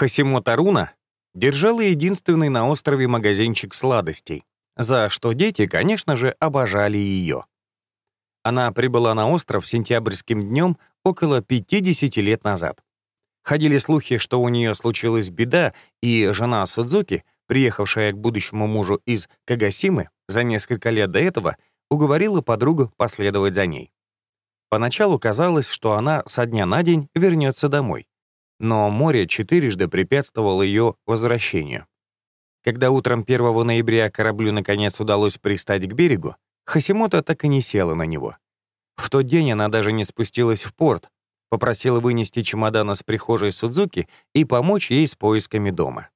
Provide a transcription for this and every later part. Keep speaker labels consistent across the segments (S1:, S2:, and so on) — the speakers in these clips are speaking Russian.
S1: Хасимо Таруна держала единственный на острове магазинчик сладостей, за что дети, конечно же, обожали ее. Она прибыла на остров сентябрьским днем около 50 лет назад. Ходили слухи, что у нее случилась беда, и жена Судзуки, приехавшая к будущему мужу из Кагасимы за несколько лет до этого, уговорила подругу последовать за ней. Поначалу казалось, что она со дня на день вернется домой. Но море четырежды препятствовало ее возвращению. Когда утром 1 ноября кораблю наконец удалось пристать к берегу, Хасимото так и не села на него. В тот день она даже не спустилась в порт, попросила вынести чемодана с прихожей Судзуки и помочь ей с поисками дома.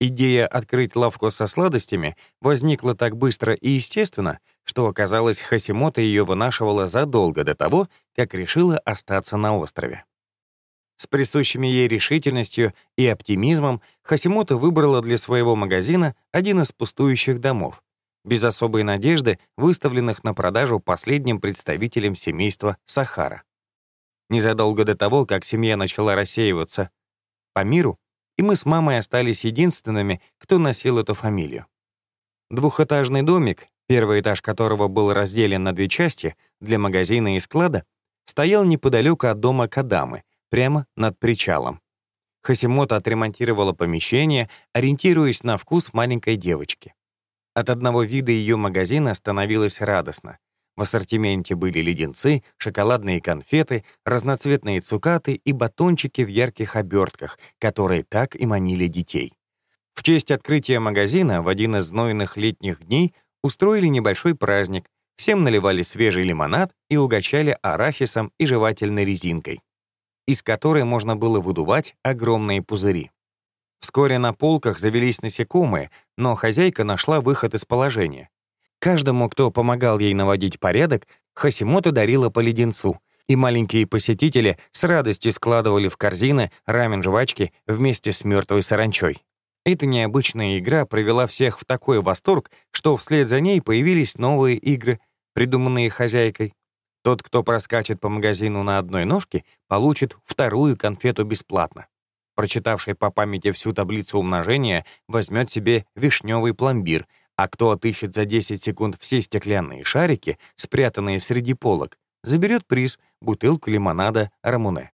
S1: Идея открыть лавку со сладостями возникла так быстро и естественно, что оказалось, Хасимото ее вынашивала задолго до того, как решила остаться на острове. С присущими ей решительностью и оптимизмом Хасимото выбрала для своего магазина один из пустующих домов, без особой надежды, выставленных на продажу последним представителем семейства Сахара. Незадолго до того, как семья начала рассеиваться по миру, и мы с мамой остались единственными, кто носил эту фамилию. Двухэтажный домик, первый этаж которого был разделен на две части для магазина и склада, стоял неподалеку от дома Кадамы, прямо над причалом. Хасимото отремонтировала помещение, ориентируясь на вкус маленькой девочки. От одного вида ее магазина становилось радостно. В ассортименте были леденцы, шоколадные конфеты, разноцветные цукаты и батончики в ярких обертках, которые так и манили детей. В честь открытия магазина в один из знойных летних дней устроили небольшой праздник, всем наливали свежий лимонад и угощали арахисом и жевательной резинкой, из которой можно было выдувать огромные пузыри. Вскоре на полках завелись насекомые, но хозяйка нашла выход из положения. Каждому, кто помогал ей наводить порядок, Хасимото дарила по леденцу, и маленькие посетители с радостью складывали в корзины рамен-жвачки вместе с мертвой саранчой. Эта необычная игра привела всех в такой восторг, что вслед за ней появились новые игры, придуманные хозяйкой. Тот, кто проскачет по магазину на одной ножке, получит вторую конфету бесплатно. Прочитавший по памяти всю таблицу умножения, возьмет себе вишневый пломбир — а кто отыщет за 10 секунд все стеклянные шарики, спрятанные среди полок, заберет приз — бутылку лимонада «Рамуне».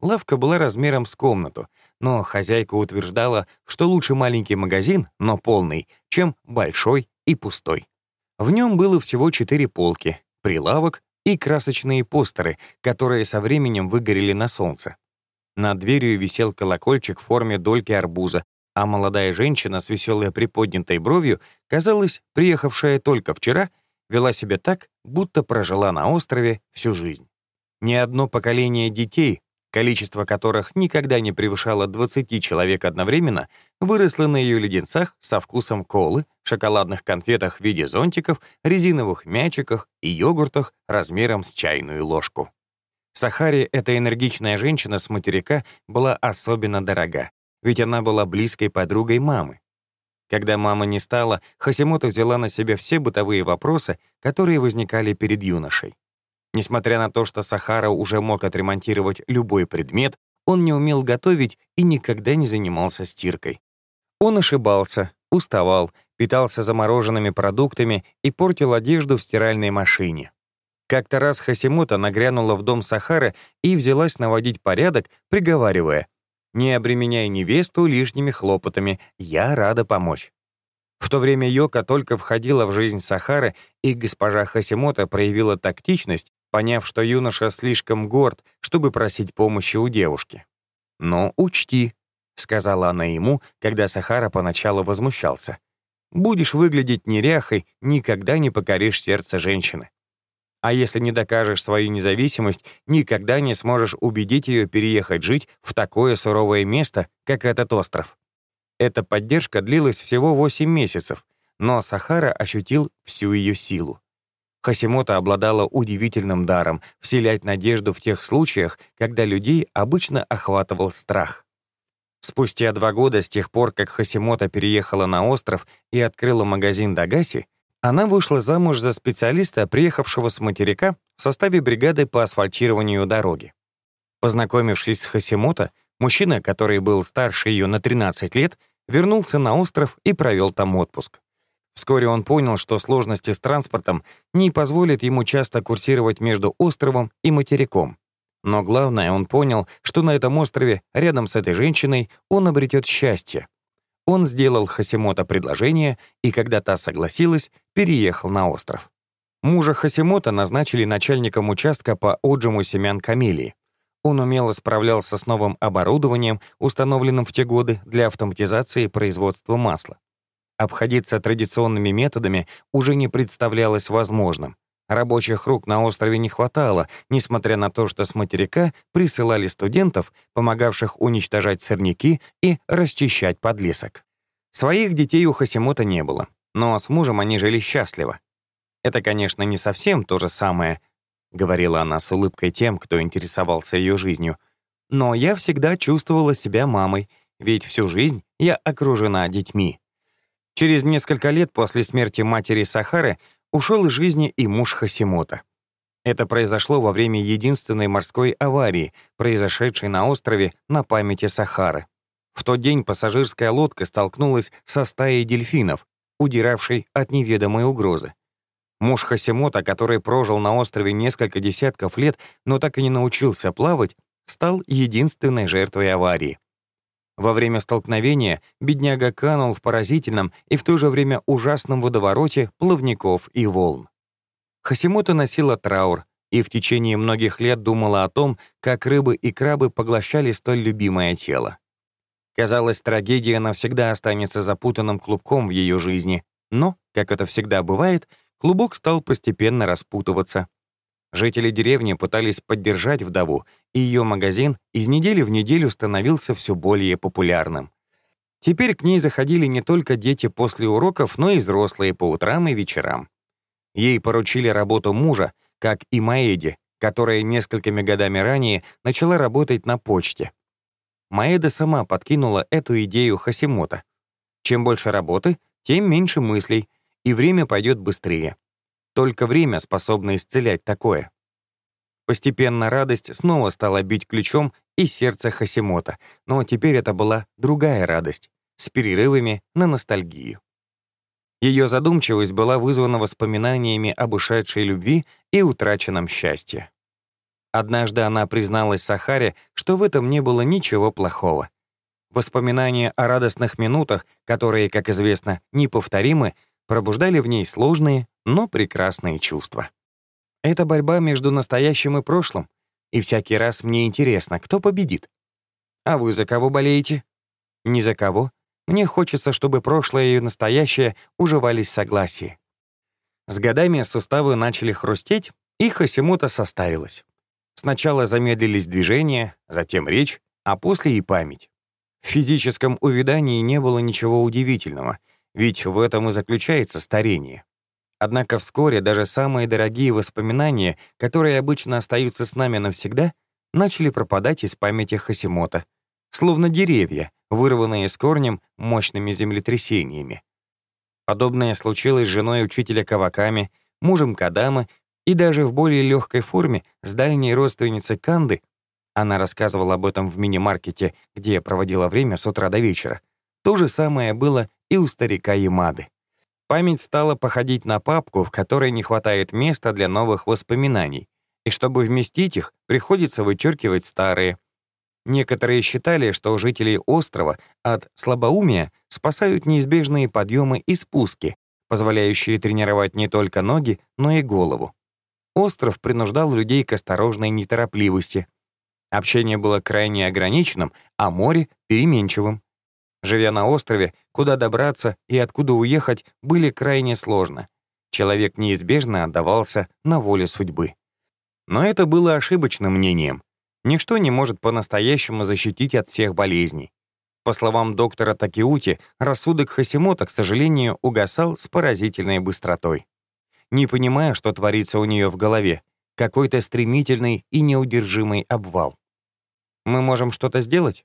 S1: Лавка была размером с комнату, но хозяйка утверждала, что лучше маленький магазин, но полный, чем большой и пустой. В нем было всего четыре полки, прилавок и красочные постеры, которые со временем выгорели на солнце. Над дверью висел колокольчик в форме дольки арбуза, а молодая женщина с веселой приподнятой бровью, казалось, приехавшая только вчера, вела себя так, будто прожила на острове всю жизнь. Ни одно поколение детей, количество которых никогда не превышало 20 человек одновременно, выросло на ее леденцах со вкусом колы, шоколадных конфетах в виде зонтиков, резиновых мячиках и йогуртах размером с чайную ложку. Сахаре эта энергичная женщина с материка была особенно дорога, ведь она была близкой подругой мамы. Когда мама не стала, Хасимото взяла на себя все бытовые вопросы, которые возникали перед юношей. Несмотря на то, что Сахара уже мог отремонтировать любой предмет, он не умел готовить и никогда не занимался стиркой. Он ошибался, уставал, питался замороженными продуктами и портил одежду в стиральной машине. Как-то раз Хасимото нагрянула в дом Сахары и взялась наводить порядок, приговаривая, не обременяй невесту лишними хлопотами, я рада помочь. В то время Йока только входила в жизнь Сахары, и госпожа Хасимото проявила тактичность, поняв, что юноша слишком горд, чтобы просить помощи у девушки. «Но учти», — сказала она ему, когда Сахара поначалу возмущался, «будешь выглядеть неряхой, никогда не покоришь сердце женщины. А если не докажешь свою независимость, никогда не сможешь убедить ее переехать жить в такое суровое место, как этот остров. Эта поддержка длилась всего 8 месяцев, но Сахара ощутил всю ее силу. Хасимото обладала удивительным даром вселять надежду в тех случаях, когда людей обычно охватывал страх. Спустя два года с тех пор, как Хасимото переехала на остров и открыла магазин Дагаси, она вышла замуж за специалиста, приехавшего с материка в составе бригады по асфальтированию дороги. Познакомившись с Хасимото, Мужчина, который был старше ее на 13 лет, вернулся на остров и провел там отпуск. Вскоре он понял, что сложности с транспортом не позволят ему часто курсировать между островом и материком. Но главное, он понял, что на этом острове, рядом с этой женщиной, он обретет счастье. Он сделал Хасимота предложение, и когда та согласилась, переехал на остров. Мужа Хасимота назначили начальником участка по отжиму семян камелии. Он умело справлялся с новым оборудованием, установленным в те годы для автоматизации производства масла. Обходиться традиционными методами уже не представлялось возможным. Рабочих рук на острове не хватало, несмотря на то, что с материка присылали студентов, помогавших уничтожать сорняки и расчищать подлесок. Своих детей у Хасимота не было, но с мужем они жили счастливо. Это, конечно, не совсем то же самое, — говорила она с улыбкой тем, кто интересовался ее жизнью. «Но я всегда чувствовала себя мамой, ведь всю жизнь я окружена детьми». Через несколько лет после смерти матери Сахары ушел из жизни и муж Хасимота. Это произошло во время единственной морской аварии, произошедшей на острове на памяти Сахары. В тот день пассажирская лодка столкнулась со стаей дельфинов, удиравшей от неведомой угрозы. Муж Хасимота, который прожил на острове несколько десятков лет, но так и не научился плавать, стал единственной жертвой аварии. Во время столкновения бедняга канул в поразительном и в то же время ужасном водовороте плавников и волн. Хасимота носила траур и в течение многих лет думала о том, как рыбы и крабы поглощали столь любимое тело. Казалось, трагедия навсегда останется запутанным клубком в ее жизни, но, как это всегда бывает, клубок стал постепенно распутываться. Жители деревни пытались поддержать вдову, и ее магазин из недели в неделю становился все более популярным. Теперь к ней заходили не только дети после уроков, но и взрослые по утрам и вечерам. Ей поручили работу мужа, как и Маэде, которая несколькими годами ранее начала работать на почте. Маэда сама подкинула эту идею Хасимота. Чем больше работы, тем меньше мыслей, и время пойдет быстрее. Только время способно исцелять такое. Постепенно радость снова стала бить ключом из сердца Хасимота, но теперь это была другая радость, с перерывами на ностальгию. Ее задумчивость была вызвана воспоминаниями об ушедшей любви и утраченном счастье. Однажды она призналась Сахаре, что в этом не было ничего плохого. Воспоминания о радостных минутах, которые, как известно, неповторимы, пробуждали в ней сложные, но прекрасные чувства. Это борьба между настоящим и прошлым, и всякий раз мне интересно, кто победит. А вы за кого болеете? Ни за кого. Мне хочется, чтобы прошлое и настоящее уживались в согласии. С годами суставы начали хрустеть, и Хасимута состарилась. Сначала замедлились движения, затем речь, а после и память. В физическом увядании не было ничего удивительного — ведь в этом и заключается старение. Однако вскоре даже самые дорогие воспоминания, которые обычно остаются с нами навсегда, начали пропадать из памяти Хасимота, словно деревья, вырванные с корнем мощными землетрясениями. Подобное случилось с женой учителя Каваками, мужем Кадама и даже в более легкой форме с дальней родственницей Канды, она рассказывала об этом в мини-маркете, где проводила время с утра до вечера, то же самое было и у старика Ямады. Память стала походить на папку, в которой не хватает места для новых воспоминаний, и чтобы вместить их, приходится вычеркивать старые. Некоторые считали, что жителей острова от слабоумия спасают неизбежные подъемы и спуски, позволяющие тренировать не только ноги, но и голову. Остров принуждал людей к осторожной неторопливости. Общение было крайне ограниченным, а море — переменчивым. Живя на острове, куда добраться и откуда уехать были крайне сложно. Человек неизбежно отдавался на воле судьбы. Но это было ошибочным мнением. Ничто не может по-настоящему защитить от всех болезней. По словам доктора Такиути, рассудок Хасимота, к сожалению, угасал с поразительной быстротой. Не понимая, что творится у нее в голове, какой-то стремительный и неудержимый обвал. Мы можем что-то сделать?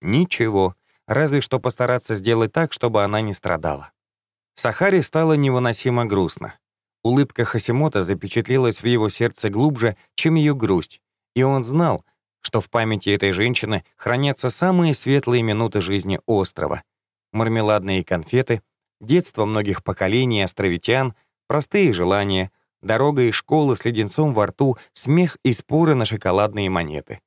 S1: Ничего разве что постараться сделать так, чтобы она не страдала. Сахаре стало невыносимо грустно. Улыбка Хасимота запечатлелась в его сердце глубже, чем ее грусть, и он знал, что в памяти этой женщины хранятся самые светлые минуты жизни острова. Мармеладные конфеты, детство многих поколений островитян, простые желания, дорога из школы с леденцом во рту, смех и споры на шоколадные монеты.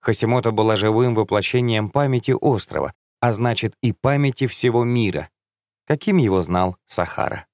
S1: Хасимото была живым воплощением памяти острова, а значит и памяти всего мира, каким его знал Сахара.